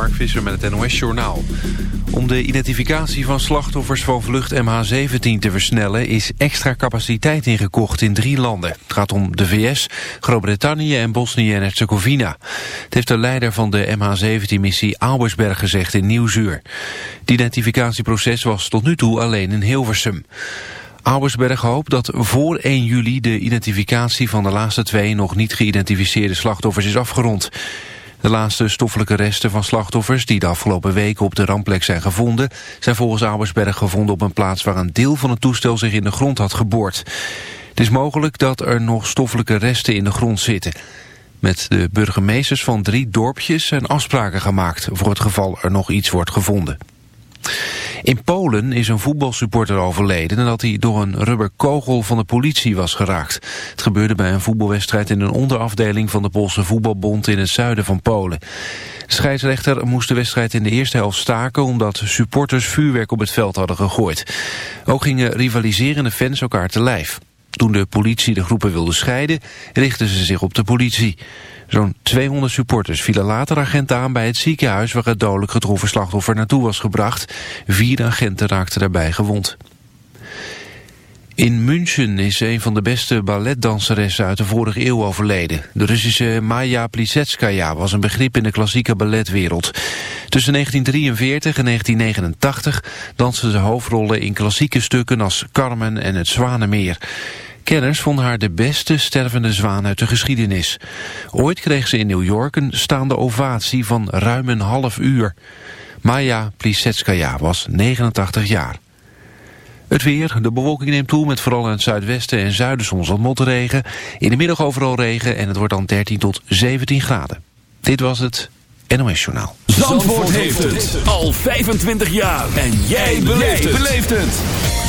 Mark Visser met het NOS Journaal. Om de identificatie van slachtoffers van vlucht MH17 te versnellen... is extra capaciteit ingekocht in drie landen. Het gaat om de VS, Groot-Brittannië en Bosnië en Herzegovina. Het heeft de leider van de MH17-missie Albersberg gezegd in Nieuwsuur. Het identificatieproces was tot nu toe alleen in Hilversum. Albersberg hoopt dat voor 1 juli de identificatie van de laatste twee nog niet geïdentificeerde slachtoffers is afgerond. De laatste stoffelijke resten van slachtoffers die de afgelopen weken op de rampplek zijn gevonden, zijn volgens Albersberg gevonden op een plaats waar een deel van het toestel zich in de grond had geboord. Het is mogelijk dat er nog stoffelijke resten in de grond zitten. Met de burgemeesters van drie dorpjes zijn afspraken gemaakt voor het geval er nog iets wordt gevonden. In Polen is een voetbalsupporter overleden nadat hij door een rubberkogel van de politie was geraakt. Het gebeurde bij een voetbalwedstrijd in een onderafdeling van de Poolse voetbalbond in het zuiden van Polen. De scheidsrechter moest de wedstrijd in de eerste helft staken omdat supporters vuurwerk op het veld hadden gegooid. Ook gingen rivaliserende fans elkaar te lijf. Toen de politie de groepen wilde scheiden, richtten ze zich op de politie. Zo'n 200 supporters vielen later agenten aan bij het ziekenhuis... waar het dodelijk getroffen slachtoffer naartoe was gebracht. Vier agenten raakten daarbij gewond. In München is een van de beste balletdanseressen uit de vorige eeuw overleden. De Russische Maya Plisetskaya was een begrip in de klassieke balletwereld. Tussen 1943 en 1989 danste ze hoofdrollen in klassieke stukken als Carmen en het Zwanenmeer. Kenners vonden haar de beste stervende zwaan uit de geschiedenis. Ooit kreeg ze in New York een staande ovatie van ruim een half uur. Maya Plisetskaya was 89 jaar. Het weer, de bewolking neemt toe met vooral in het zuidwesten en zuiden soms wat motregen. In de middag overal regen en het wordt dan 13 tot 17 graden. Dit was het NOS Journaal. Zandvoort, heeft het al 25 jaar. En jij beleeft het.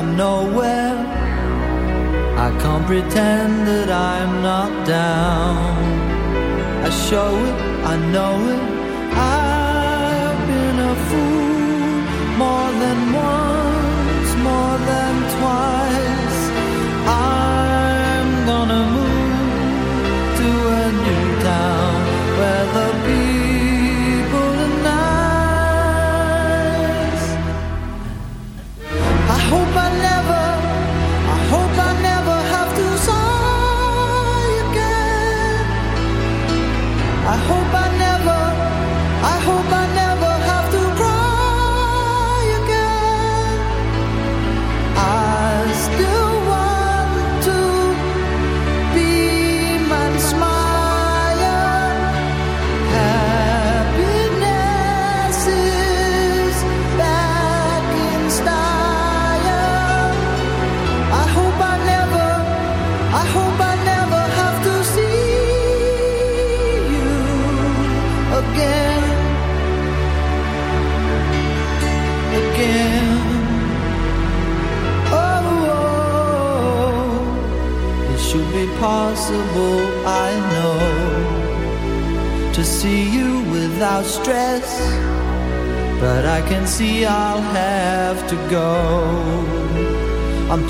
I'm nowhere. I can't pretend that I'm not down. I show it, I know it. I've been a fool more than once,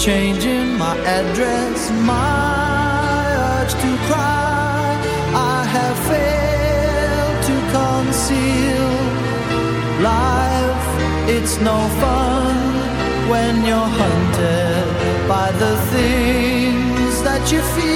changing my address, my urge to cry. Conceal life. It's no fun when you're hunted by the things that you fear.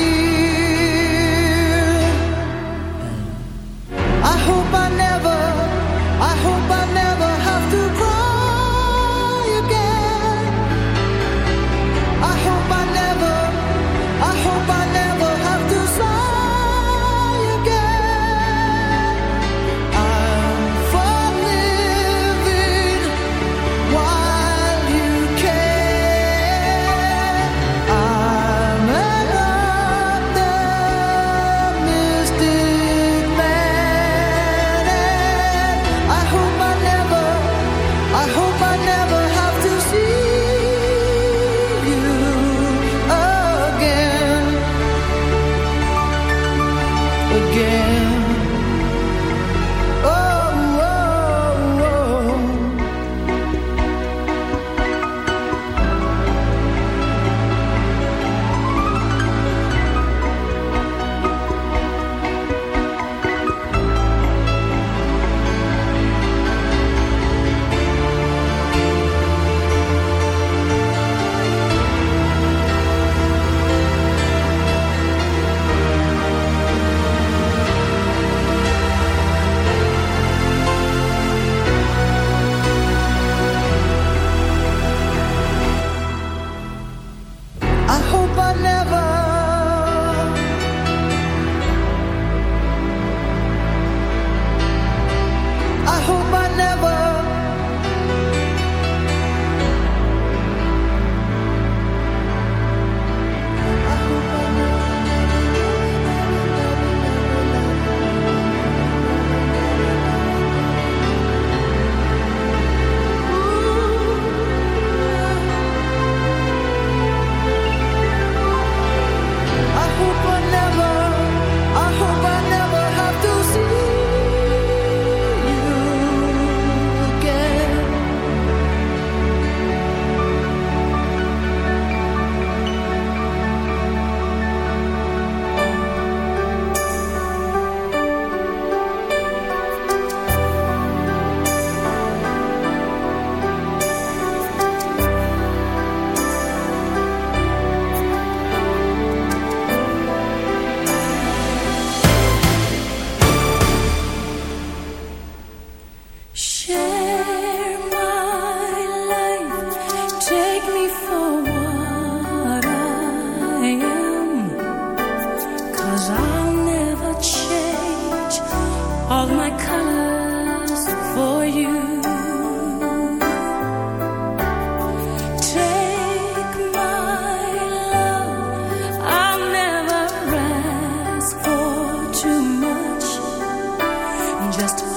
Say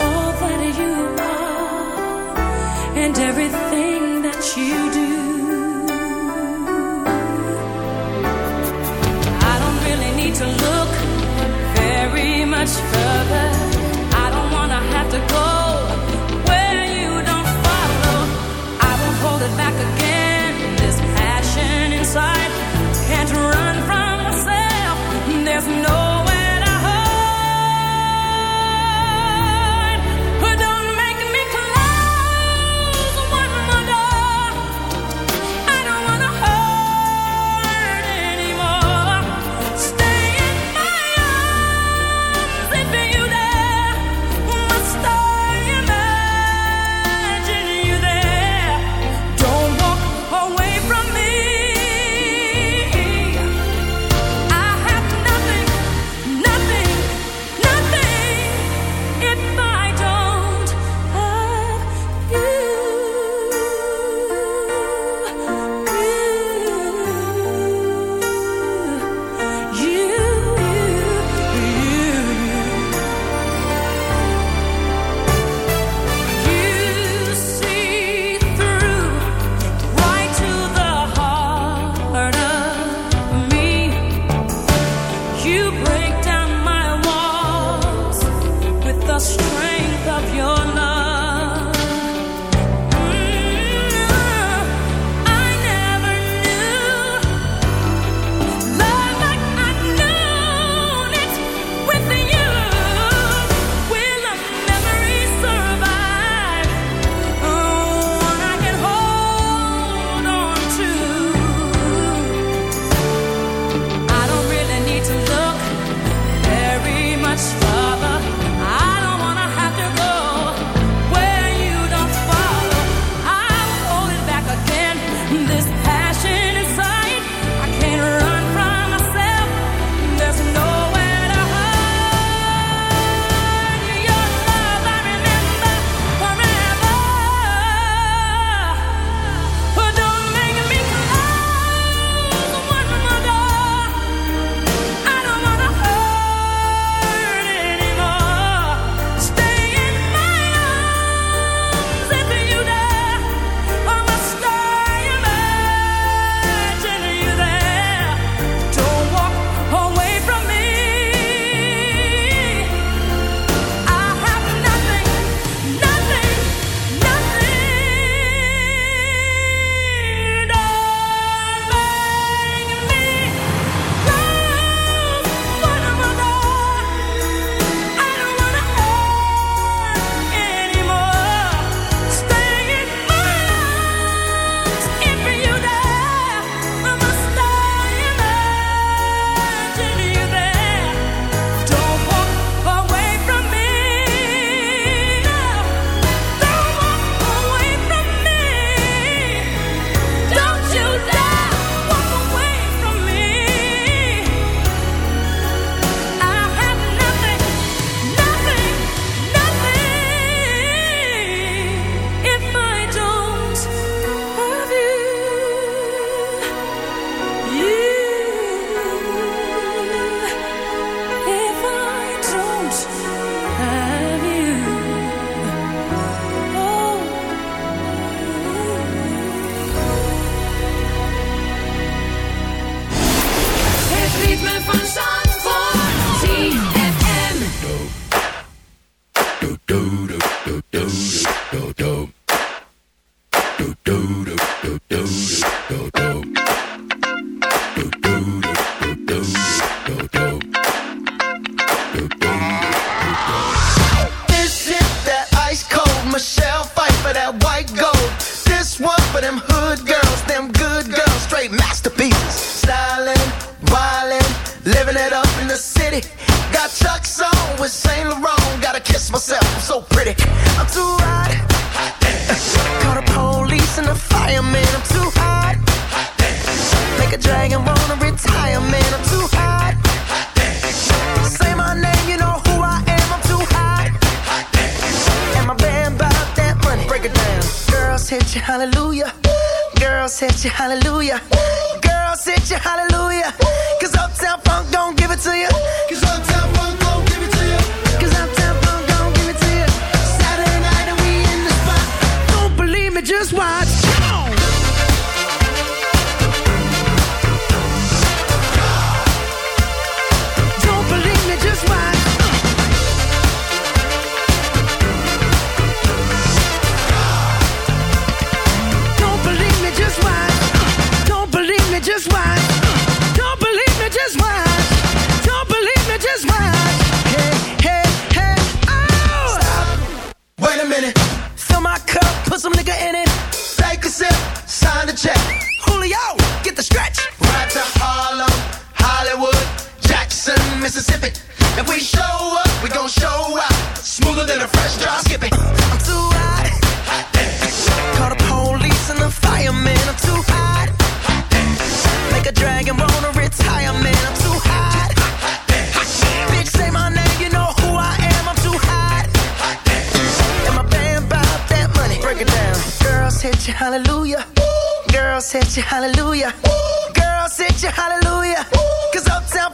hallelujah. Ooh. Girl, sit your hallelujah. Ooh. Cause uptown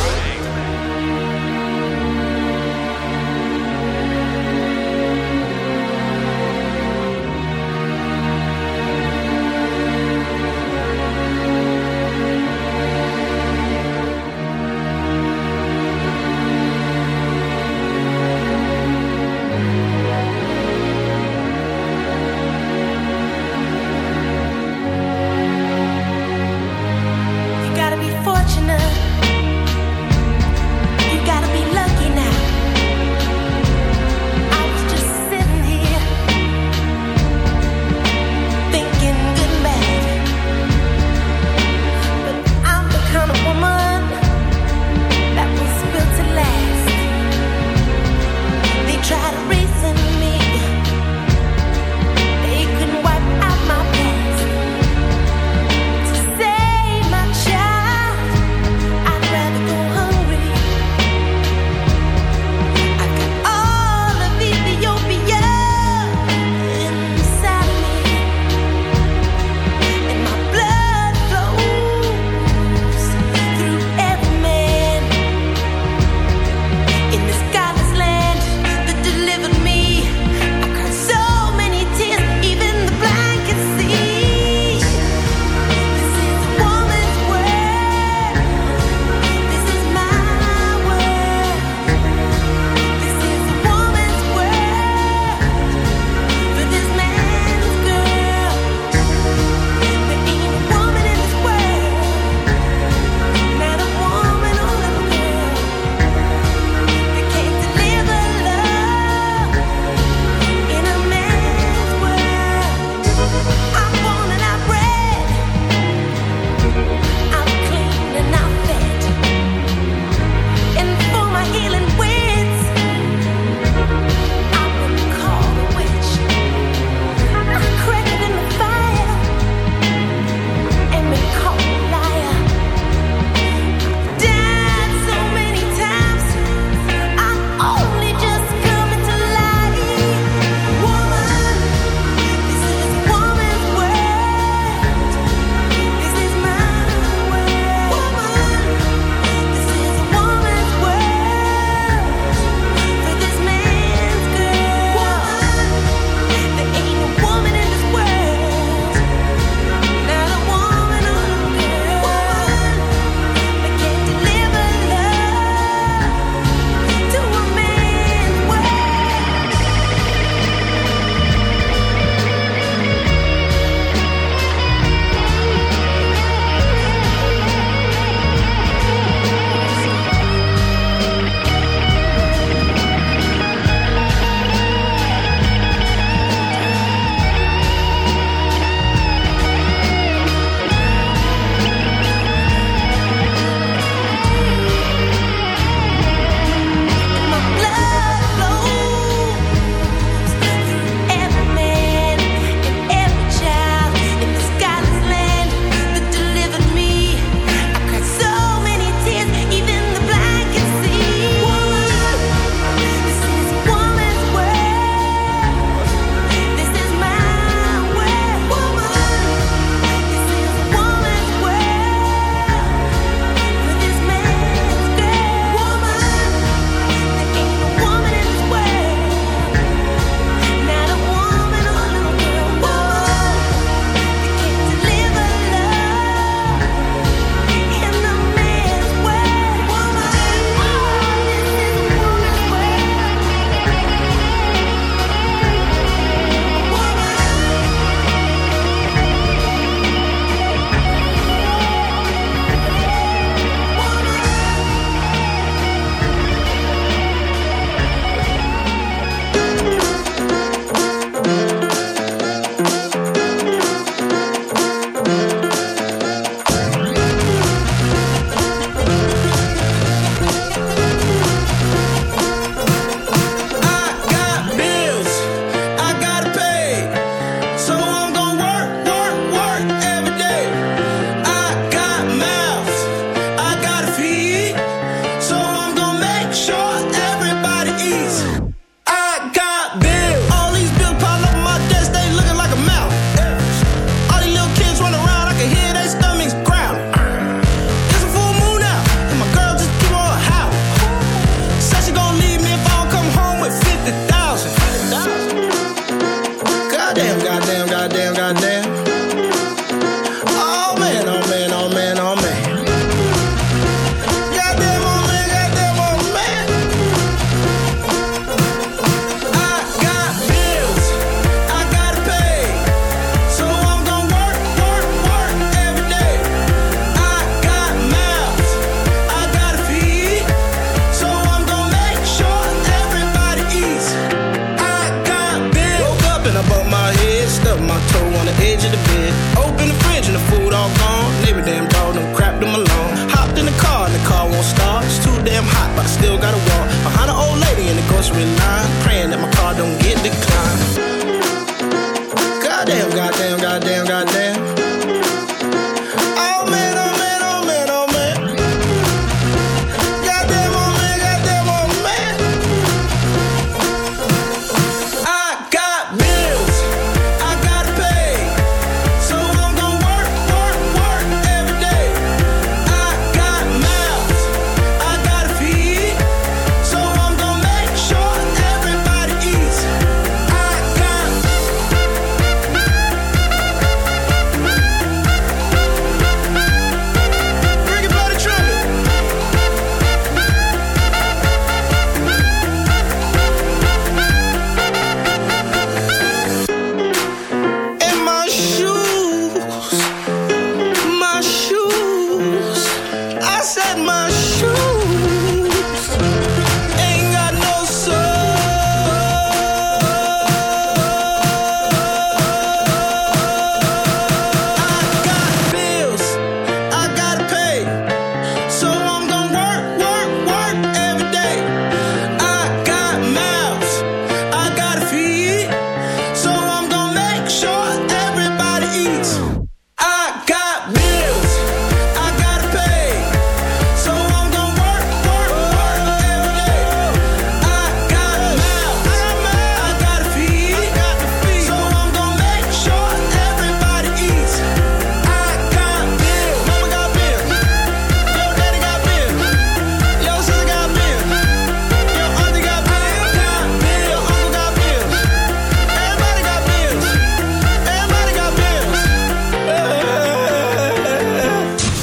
still gotta wait.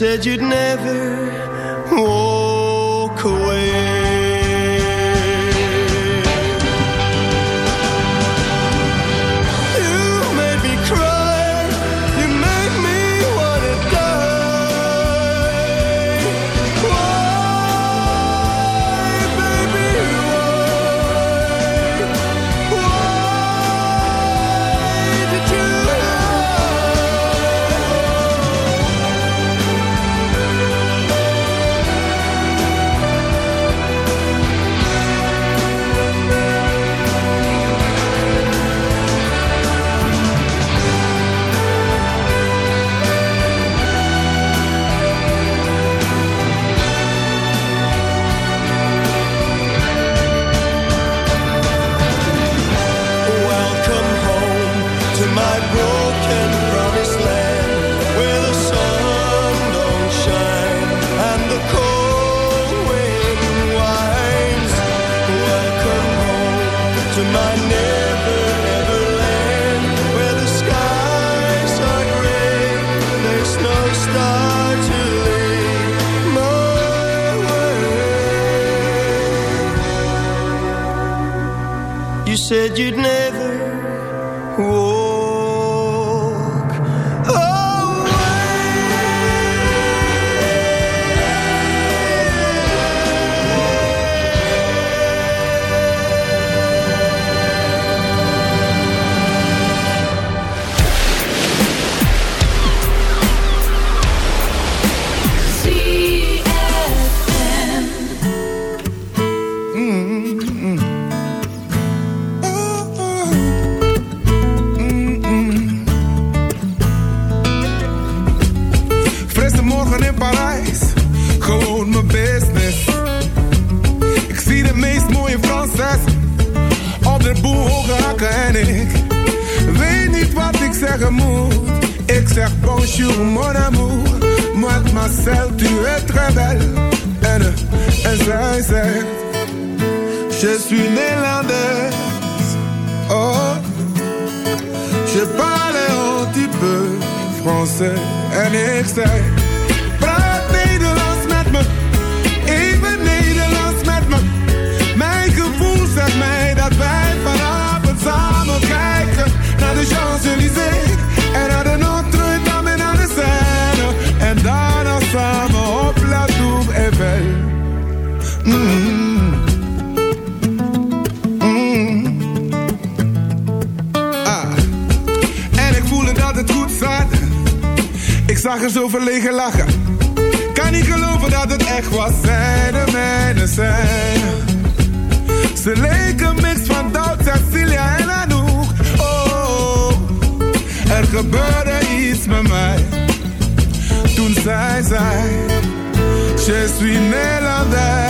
said you'd never You said you'd never. Walk amour, sur mon amour. Mademoiselle, tu es très belle. N, S, S, Je suis néerlandaise. Oh, je parle un petit peu français. N, X, Ik zo verlegen lachen. Kan niet geloven dat het echt was, zij de mijne zijn. Ze leken mix van Doud, Cecilia en Anouk. Oh, oh, er gebeurde iets met mij. Toen zij zei, je suis Nederlander.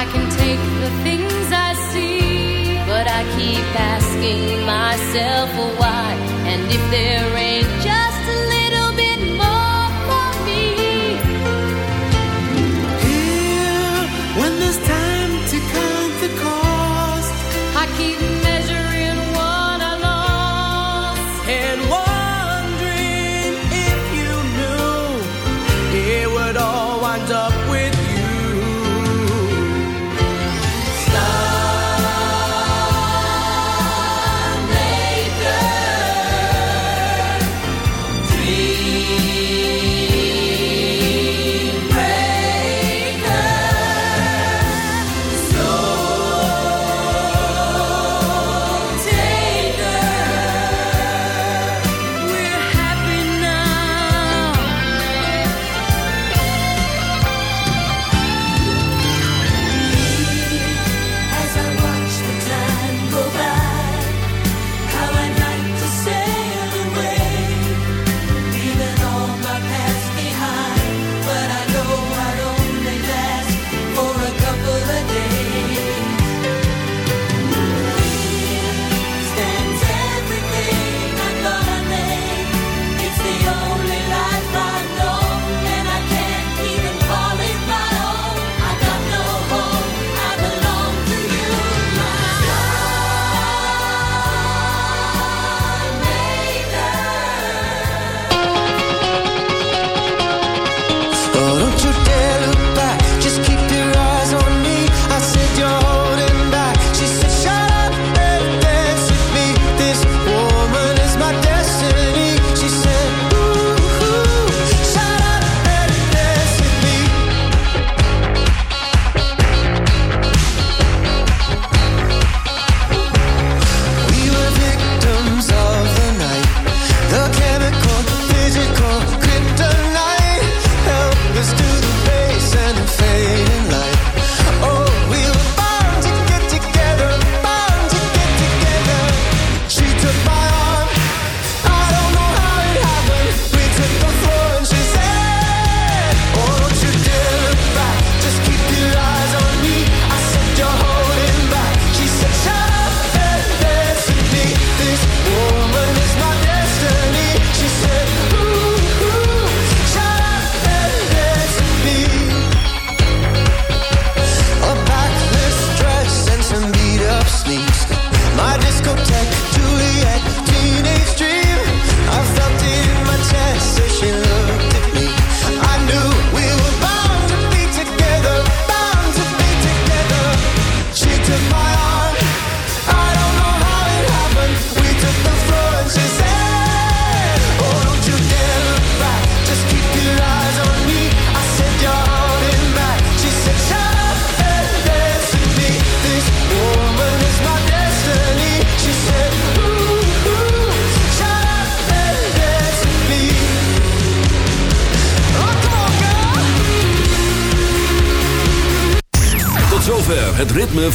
I can take the things I see, but I keep asking myself why. And if there ain't just a little bit more for me, here when there's time to count the cost, I keep.